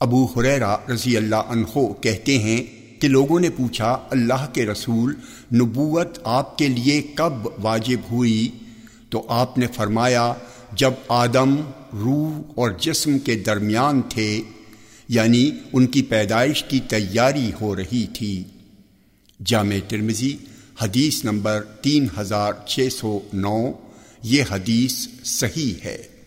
ابو حریرا رضی اللہ عنہ کہتے ہیں کہ لوگوں نے پوچھا، اللہ کے رسول، نبوت آپ کے لیے کب واجب ہوئی؟ تو آپ نے فرمایا، جب آدم، روح اور جسم کے درمیان تھے یعنی ان کی پیدائش کی تیاری ہو رہی تھی۔ جامع ترمزی حدیث نمبر تین ہزار چھ سو نو، یہ حدیث صحیح ہے۔